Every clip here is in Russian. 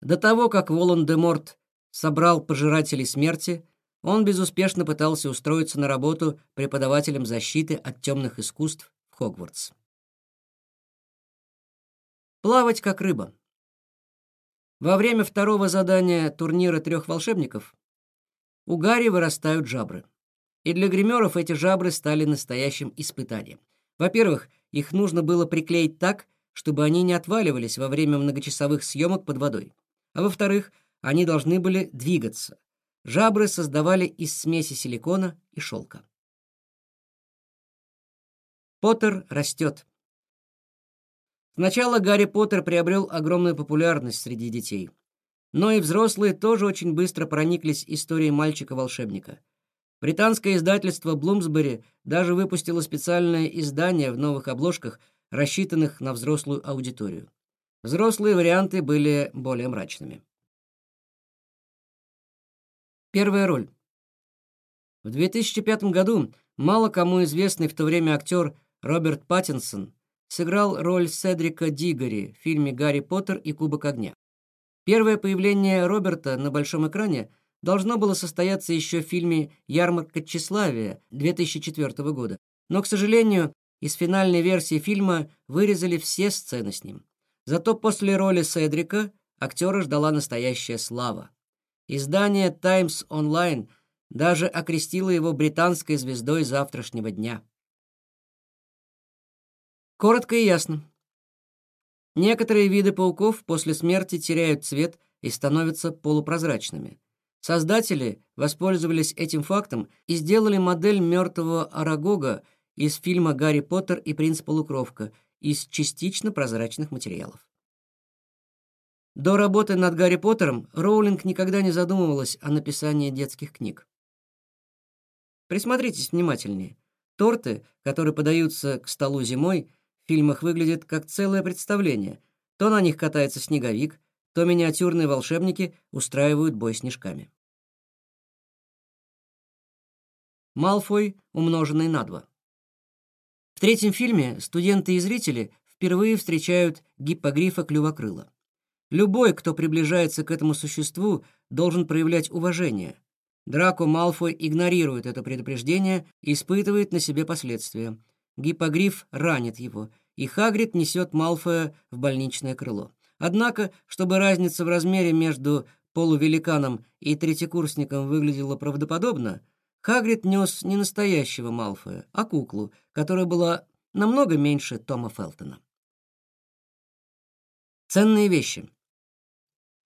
До того, как Волан-де-Морт собрал пожирателей смерти, он безуспешно пытался устроиться на работу преподавателем защиты от темных искусств в Хогвартс. Плавать как рыба. Во время второго задания турнира трех волшебников у Гарри вырастают жабры. И для гримеров эти жабры стали настоящим испытанием. Во-первых, их нужно было приклеить так, чтобы они не отваливались во время многочасовых съемок под водой. А во-вторых, они должны были двигаться. Жабры создавали из смеси силикона и шелка. Поттер растет. Сначала Гарри Поттер приобрел огромную популярность среди детей. Но и взрослые тоже очень быстро прониклись историей мальчика-волшебника. Британское издательство Блумсбери даже выпустило специальное издание в новых обложках, рассчитанных на взрослую аудиторию. Взрослые варианты были более мрачными. Первая роль. В 2005 году мало кому известный в то время актер Роберт Паттинсон сыграл роль Седрика Дигори в фильме «Гарри Поттер и Кубок огня». Первое появление Роберта на большом экране должно было состояться еще в фильме «Ярмарка тщеславия» 2004 года, но, к сожалению, из финальной версии фильма вырезали все сцены с ним. Зато после роли Седрика актера ждала настоящая слава. Издание Times Online даже окрестило его британской звездой завтрашнего дня. Коротко и ясно. Некоторые виды пауков после смерти теряют цвет и становятся полупрозрачными. Создатели воспользовались этим фактом и сделали модель мертвого Арагога из фильма «Гарри Поттер и принц Полукровка» из частично прозрачных материалов. До работы над Гарри Поттером Роулинг никогда не задумывалась о написании детских книг. Присмотритесь внимательнее. Торты, которые подаются к столу зимой, фильмах выглядит как целое представление. То на них катается снеговик, то миниатюрные волшебники устраивают бой снежками. Малфой, умноженный на два. В третьем фильме студенты и зрители впервые встречают гиппогрифа Клювокрыла. Любой, кто приближается к этому существу, должен проявлять уважение. Драко Малфой игнорирует это предупреждение и испытывает на себе последствия. Гиппогриф ранит его, и Хагрид несет Малфоя в больничное крыло. Однако, чтобы разница в размере между полувеликаном и третьекурсником выглядела правдоподобно, Хагрид нес не настоящего Малфоя, а куклу, которая была намного меньше Тома Фелтона. Ценные вещи.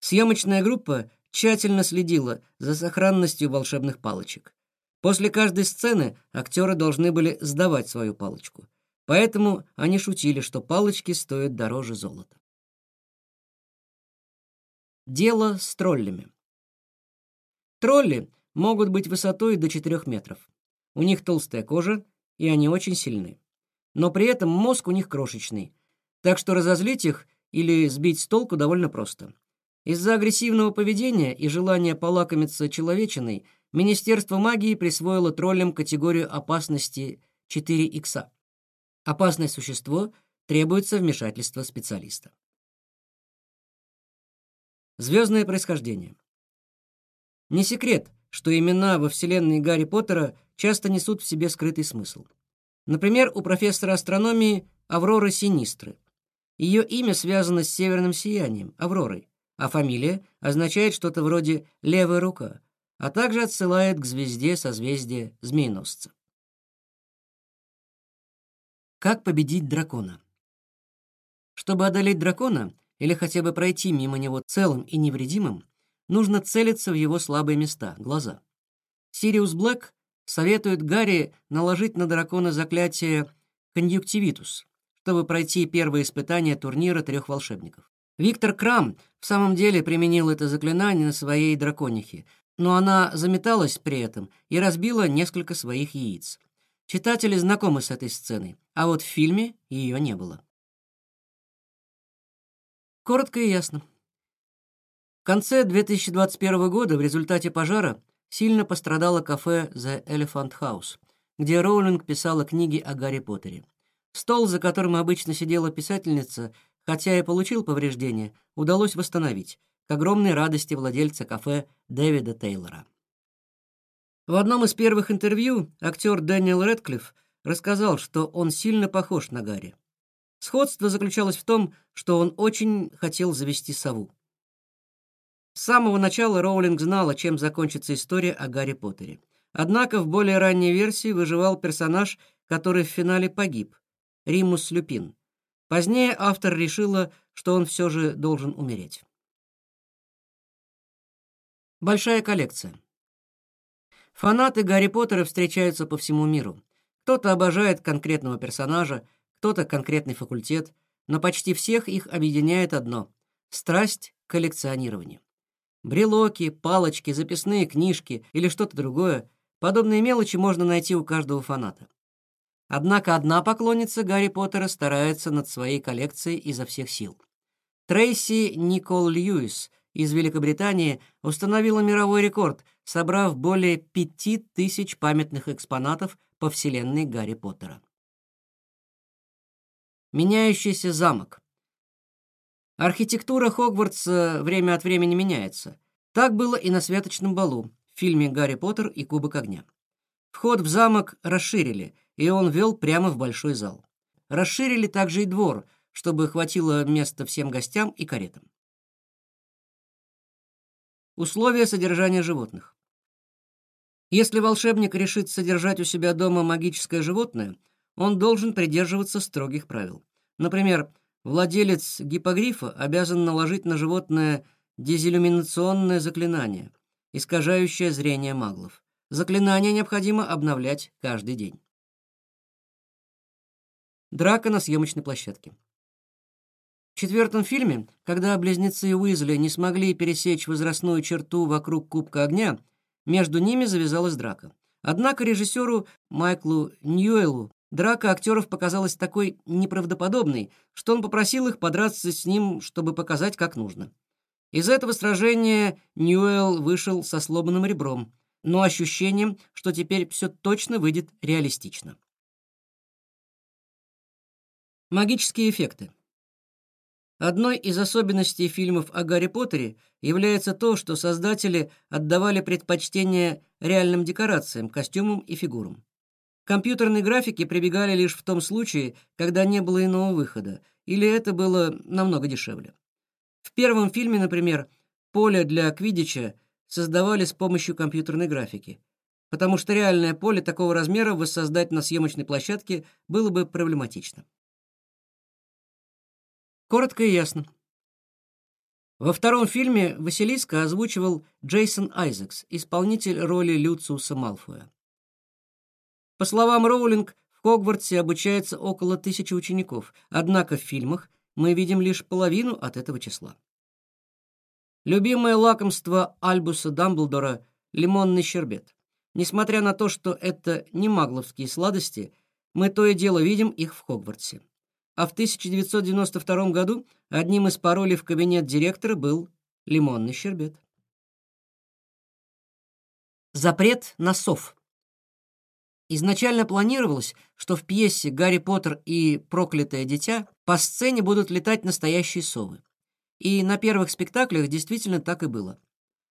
Съемочная группа тщательно следила за сохранностью волшебных палочек. После каждой сцены актеры должны были сдавать свою палочку. Поэтому они шутили, что палочки стоят дороже золота. Дело с троллями. Тролли могут быть высотой до 4 метров. У них толстая кожа, и они очень сильны. Но при этом мозг у них крошечный, так что разозлить их или сбить с толку довольно просто. Из-за агрессивного поведения и желания полакомиться человечиной Министерство магии присвоило троллям категорию опасности 4 икса. Опасное существо требуется вмешательство специалиста. Звездное происхождение. Не секрет, что имена во вселенной Гарри Поттера часто несут в себе скрытый смысл. Например, у профессора астрономии Авроры Синистры. Ее имя связано с северным сиянием, Авророй, а фамилия означает что-то вроде «левая рука», а также отсылает к звезде созвездия Змееносца. Как победить дракона? Чтобы одолеть дракона или хотя бы пройти мимо него целым и невредимым, нужно целиться в его слабые места — глаза. Сириус Блэк советует Гарри наложить на дракона заклятие «Конъюнктивитус», чтобы пройти первое испытание турнира трех волшебников. Виктор Крам в самом деле применил это заклинание на своей драконихе, но она заметалась при этом и разбила несколько своих яиц. Читатели знакомы с этой сценой, а вот в фильме ее не было. Коротко и ясно. В конце 2021 года в результате пожара сильно пострадало кафе The Elephant House, где Роулинг писала книги о Гарри Поттере. Стол, за которым обычно сидела писательница, хотя и получил повреждения, удалось восстановить. к огромной радости владельца кафе Дэвида Тейлора. В одном из первых интервью актер Дэниел Рэдклифф рассказал, что он сильно похож на Гарри. Сходство заключалось в том, что он очень хотел завести сову. С самого начала Роулинг знала, чем закончится история о Гарри Поттере. Однако в более ранней версии выживал персонаж, который в финале погиб — Римус Люпин. Позднее автор решила, что он все же должен умереть. Большая коллекция. Фанаты Гарри Поттера встречаются по всему миру. Кто-то обожает конкретного персонажа, кто-то конкретный факультет, но почти всех их объединяет одно — страсть к коллекционированию. Брелоки, палочки, записные книжки или что-то другое — подобные мелочи можно найти у каждого фаната. Однако одна поклонница Гарри Поттера старается над своей коллекцией изо всех сил. Трейси Никол Льюис из Великобритании установила мировой рекорд, собрав более пяти тысяч памятных экспонатов по вселенной Гарри Поттера. Меняющийся замок. Архитектура Хогвартса время от времени меняется. Так было и на святочном балу в фильме «Гарри Поттер и Кубок огня». Вход в замок расширили, и он вел прямо в большой зал. Расширили также и двор, чтобы хватило места всем гостям и каретам. Условия содержания животных. Если волшебник решит содержать у себя дома магическое животное – он должен придерживаться строгих правил. Например, владелец гипогрифа обязан наложить на животное дезиллюминационное заклинание, искажающее зрение маглов. Заклинание необходимо обновлять каждый день. Драка на съемочной площадке. В четвертом фильме, когда близнецы Уизли не смогли пересечь возрастную черту вокруг Кубка Огня, между ними завязалась драка. Однако режиссеру Майклу Ньюэлу Драка актеров показалась такой неправдоподобной, что он попросил их подраться с ним, чтобы показать, как нужно. Из этого сражения Ньюэлл вышел со сломанным ребром, но ощущением, что теперь все точно выйдет реалистично. Магические эффекты. Одной из особенностей фильмов о Гарри Поттере является то, что создатели отдавали предпочтение реальным декорациям, костюмам и фигурам. Компьютерные графики прибегали лишь в том случае, когда не было иного выхода, или это было намного дешевле. В первом фильме, например, поле для квиддича создавали с помощью компьютерной графики, потому что реальное поле такого размера воссоздать на съемочной площадке было бы проблематично. Коротко и ясно. Во втором фильме Василиска озвучивал Джейсон Айзекс, исполнитель роли Люциуса Малфоя. По словам Роулинг, в Хогвартсе обучается около тысячи учеников, однако в фильмах мы видим лишь половину от этого числа. Любимое лакомство Альбуса Дамблдора — лимонный щербет. Несмотря на то, что это не магловские сладости, мы то и дело видим их в Хогвартсе. А в 1992 году одним из паролей в кабинет директора был лимонный щербет. Запрет на сов. Изначально планировалось, что в пьесе «Гарри Поттер и проклятое дитя» по сцене будут летать настоящие совы. И на первых спектаклях действительно так и было.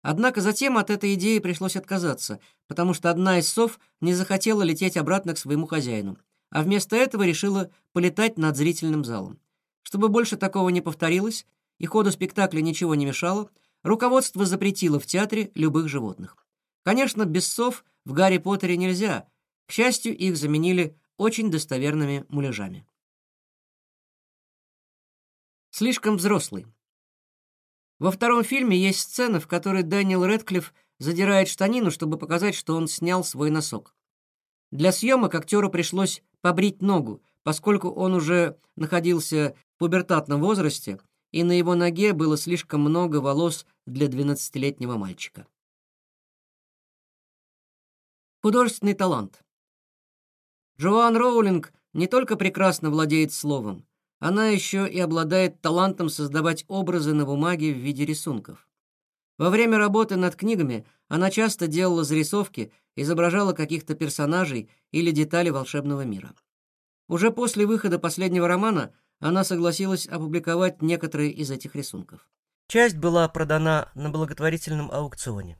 Однако затем от этой идеи пришлось отказаться, потому что одна из сов не захотела лететь обратно к своему хозяину, а вместо этого решила полетать над зрительным залом. Чтобы больше такого не повторилось и ходу спектакля ничего не мешало, руководство запретило в театре любых животных. Конечно, без сов в «Гарри Поттере» нельзя — к счастью, их заменили очень достоверными муляжами. Слишком взрослый. Во втором фильме есть сцена, в которой Дэниел Рэдклифф задирает штанину, чтобы показать, что он снял свой носок. Для съемок актеру пришлось побрить ногу, поскольку он уже находился в пубертатном возрасте, и на его ноге было слишком много волос для 12-летнего мальчика. Художественный талант. Джоан Роулинг не только прекрасно владеет словом, она еще и обладает талантом создавать образы на бумаге в виде рисунков. Во время работы над книгами она часто делала зарисовки, изображала каких-то персонажей или детали волшебного мира. Уже после выхода последнего романа она согласилась опубликовать некоторые из этих рисунков. Часть была продана на благотворительном аукционе.